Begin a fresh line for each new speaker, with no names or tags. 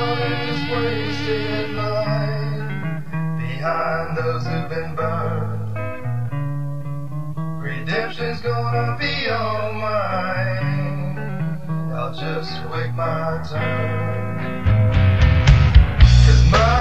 time is wasted lying behind those who've been burned. Redemption's gonna be all mine. I'll just wait my turn. Cause my